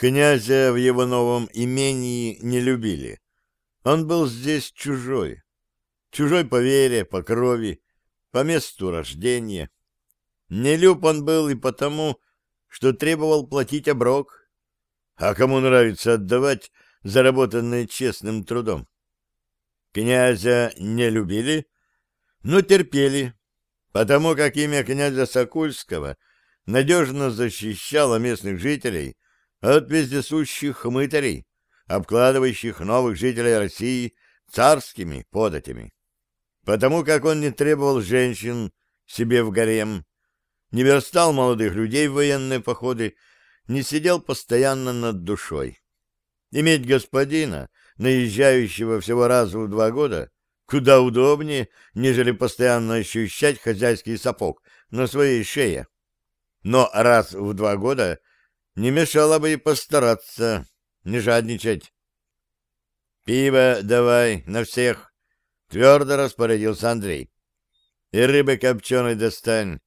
Князя в его новом имении не любили. Он был здесь чужой. Чужой по вере, по крови, по месту рождения. Нелюб он был и потому, что требовал платить оброк. А кому нравится отдавать заработанное честным трудом? Князя не любили, но терпели, потому как имя князя Сокульского надежно защищало местных жителей от вездесущих хмытарей, обкладывающих новых жителей России царскими податями. Потому как он не требовал женщин себе в гарем, не верстал молодых людей в военные походы, не сидел постоянно над душой. Иметь господина, наезжающего всего раз в два года, куда удобнее, нежели постоянно ощущать хозяйский сапог на своей шее. Но раз в два года не мешало бы и постараться, не жадничать. «Пиво давай на всех!» — твердо распорядился Андрей. «И рыбы копченой достань.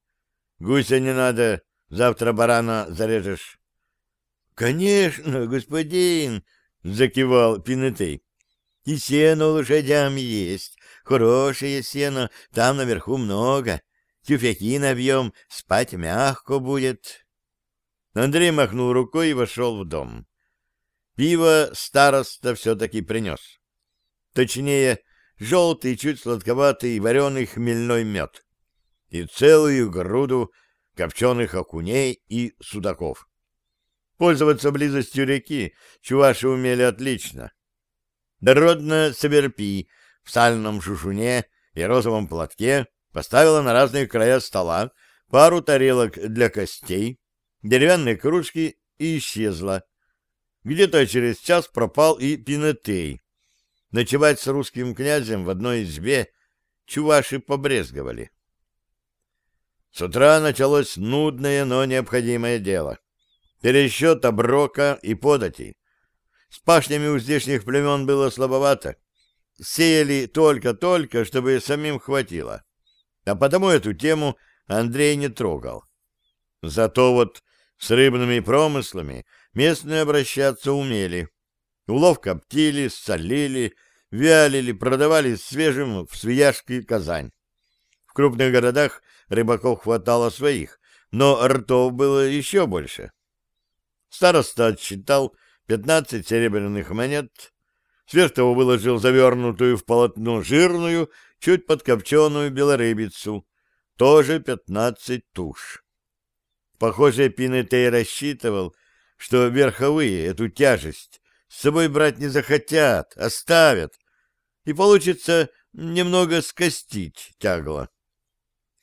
Гуся не надо, завтра барана зарежешь». «Конечно, господин!» — закивал Пинетей. «И сено лошадям есть, хорошее сено, там наверху много. Тюфяки набьем, спать мягко будет». Андрей махнул рукой и вошел в дом. Пиво староста все-таки принес. Точнее, желтый, чуть сладковатый вареный хмельной мед. И целую груду копченых окуней и судаков. Пользоваться близостью реки чуваши умели отлично. Дородная Саверпи в сальном шушуне и розовом платке поставила на разные края стола пару тарелок для костей, деревянные кружки и исчезла. Где-то через час пропал и Пинетей. Ночевать с русским князем в одной избе чуваши побрезговали. С утра началось нудное, но необходимое дело. Пересчет оброка и подати. С пашнями у здешних племен было слабовато. Сеяли только-только, чтобы самим хватило. А потому эту тему Андрей не трогал. Зато вот с рыбными промыслами местные обращаться умели. Улов коптили, солили, вялили, продавали свежим в Свияжск Казань. В крупных городах рыбаков хватало своих, но ртов было еще больше. Староста отсчитал пятнадцать серебряных монет, сверх того выложил завернутую в полотно жирную, чуть подкопченую белорыбицу, тоже пятнадцать туш. Похоже, Пинетей рассчитывал, что верховые эту тяжесть с собой брать не захотят, оставят, и получится немного скостить тягло.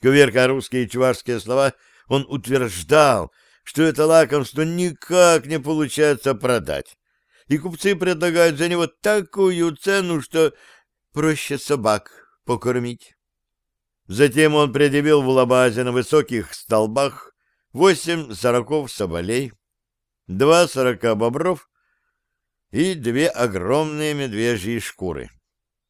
Куверка русские и чувашские слова, он утверждал, что это лакомство никак не получается продать, и купцы предлагают за него такую цену, что проще собак покормить. Затем он предъявил в лабазе на высоких столбах восемь сороков соболей, два сорока бобров и две огромные медвежьи шкуры.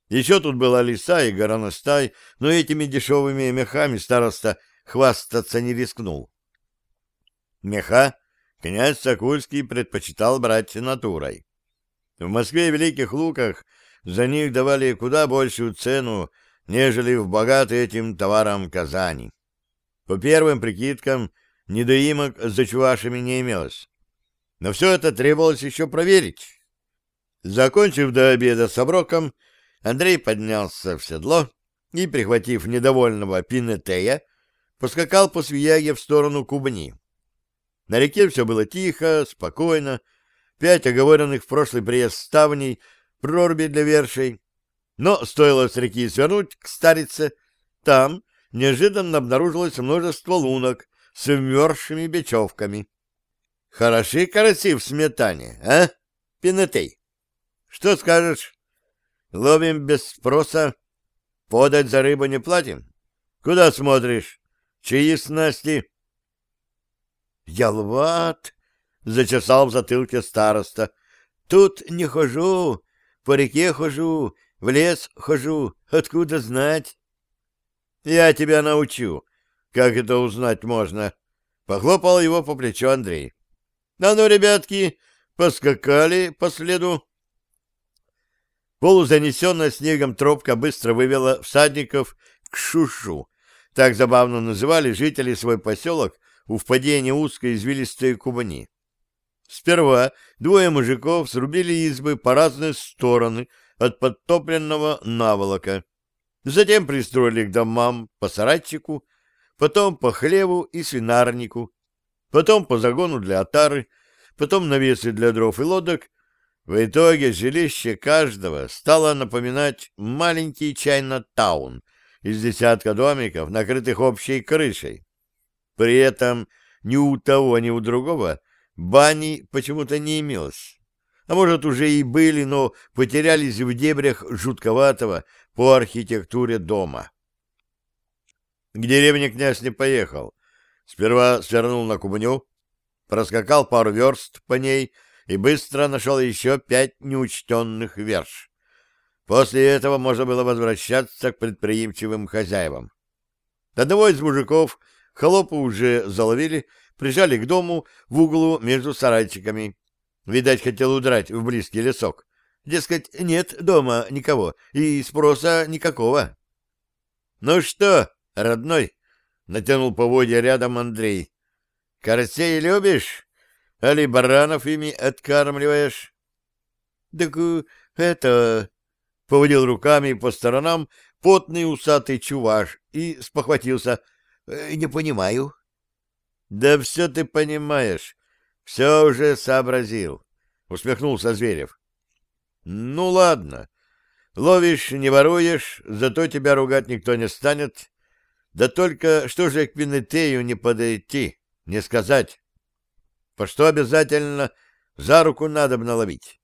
Еще тут была лиса и гороностай, но этими дешевыми мехами староста хвастаться не рискнул. Меха князь Сокульский предпочитал брать натурой. В Москве и Великих Луках за них давали куда большую цену, нежели в богатой этим товаром Казани. По первым прикидкам, недоимок за чувашами не имелось. Но все это требовалось еще проверить. Закончив до обеда с оброком, Андрей поднялся в седло и, прихватив недовольного Пинетея, поскакал по Свияге в сторону Кубни. На реке все было тихо, спокойно, пять оговоренных в прошлый приезд ставней, проруби для вершей. Но стоило с реки свернуть к старице, там неожиданно обнаружилось множество лунок, с вмерзшими бечевками. Хороши караси в сметане, а, Пинетей? Что скажешь? Ловим без спроса, подать за рыбу не платим? Куда смотришь? Чьи снасти? Ялват, зачесал в затылке староста. Тут не хожу, по реке хожу, в лес хожу, откуда знать? Я тебя научу, как это узнать можно? Похлопал его по плечу Андрей. А ну, ребятки, Поскакали по следу. Полузанесенная снегом тропка быстро вывела всадников к Шушу. Так забавно называли жители свой поселок у впадения узкой извилистой Кубани. Сперва двое мужиков срубили избы по разные стороны от подтопленного наволока. Затем пристроили к домам по сарайчику, потом по хлеву и свинарнику, потом по загону для отары, потом навесы для дров и лодок. В итоге жилище каждого стало напоминать маленький чайно-таун из десятка домиков, накрытых общей крышей. При этом ни у того, ни у другого бани почему-то не имелось. А может, уже и были, но потерялись в дебрях жутковатого по архитектуре дома. К деревне князь не поехал. Сперва свернул на Кубню, проскакал пару верст по ней и быстро нашел еще пять неучтенных верш. После этого можно было возвращаться к предприимчивым хозяевам. Одного из мужиков холопы уже заловили, прижали к дому в углу между сарайчиками. Видать, хотел удрать в близкий лесок. Дескать, нет дома никого и спроса никакого. — Ну что, родной? — натянул поводья рядом Андрей. — Карасей любишь? Али баранов ими откармливаешь? — Так э, это... — поводил руками по сторонам потный усатый чуваш и спохватился. «Э, — Не понимаю. — Да все ты понимаешь. Все уже сообразил, — усмехнулся Зверев. — Ну, ладно. Ловишь, не воруешь, зато тебя ругать никто не станет. Да только что же к Пинетею не подойти, не сказать? По что обязательно за руку надо наловить?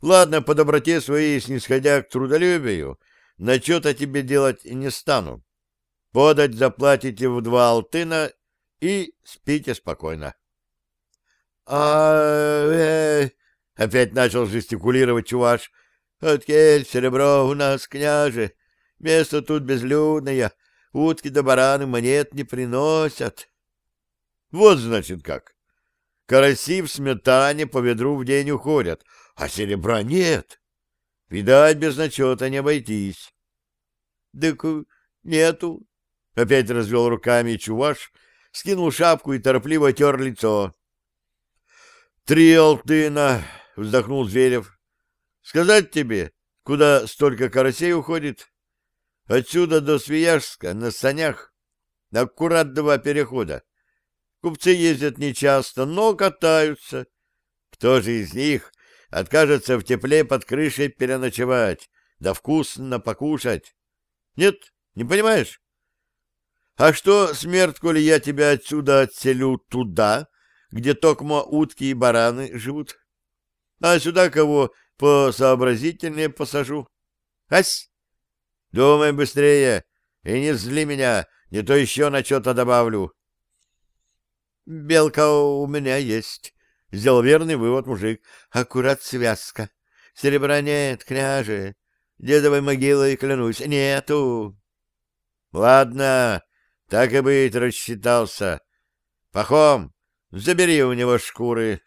Ладно, по доброте своей, снисходя к трудолюбию, на что-то тебе делать не стану. Подать заплатите в два алтына и спите спокойно. — А... э... — опять начал жестикулировать чуваш. — Откель серебро у нас, княже. Место тут безлюдное. Утки да бараны монет не приносят. Вот, значит, как. Караси в сметане по ведру в день уходят, а серебра нет. Видать, без начета не обойтись. — Так нету. Опять развел руками чуваш, скинул шапку и торопливо тер лицо. — Три алтына, — вздохнул Зверев. — Сказать тебе, куда столько карасей уходит? Отсюда до Свияжска на санях аккурат два перехода. Купцы ездят нечасто, но катаются. Кто же из них откажется в тепле под крышей переночевать, да вкусно покушать? Нет, не понимаешь? А что, смерть, коли я тебя отсюда отселю туда, где токмо утки и бараны живут? А сюда кого посообразительнее посажу? Ась! Думай быстрее и не зли меня, не то еще на что-то добавлю. Белка у меня есть, — сделал верный вывод мужик. Аккурат связка. Серебра нет, княже. Дедовой могилой клянусь, нету. Ладно, так и быть, рассчитался. Пахом, забери у него шкуры.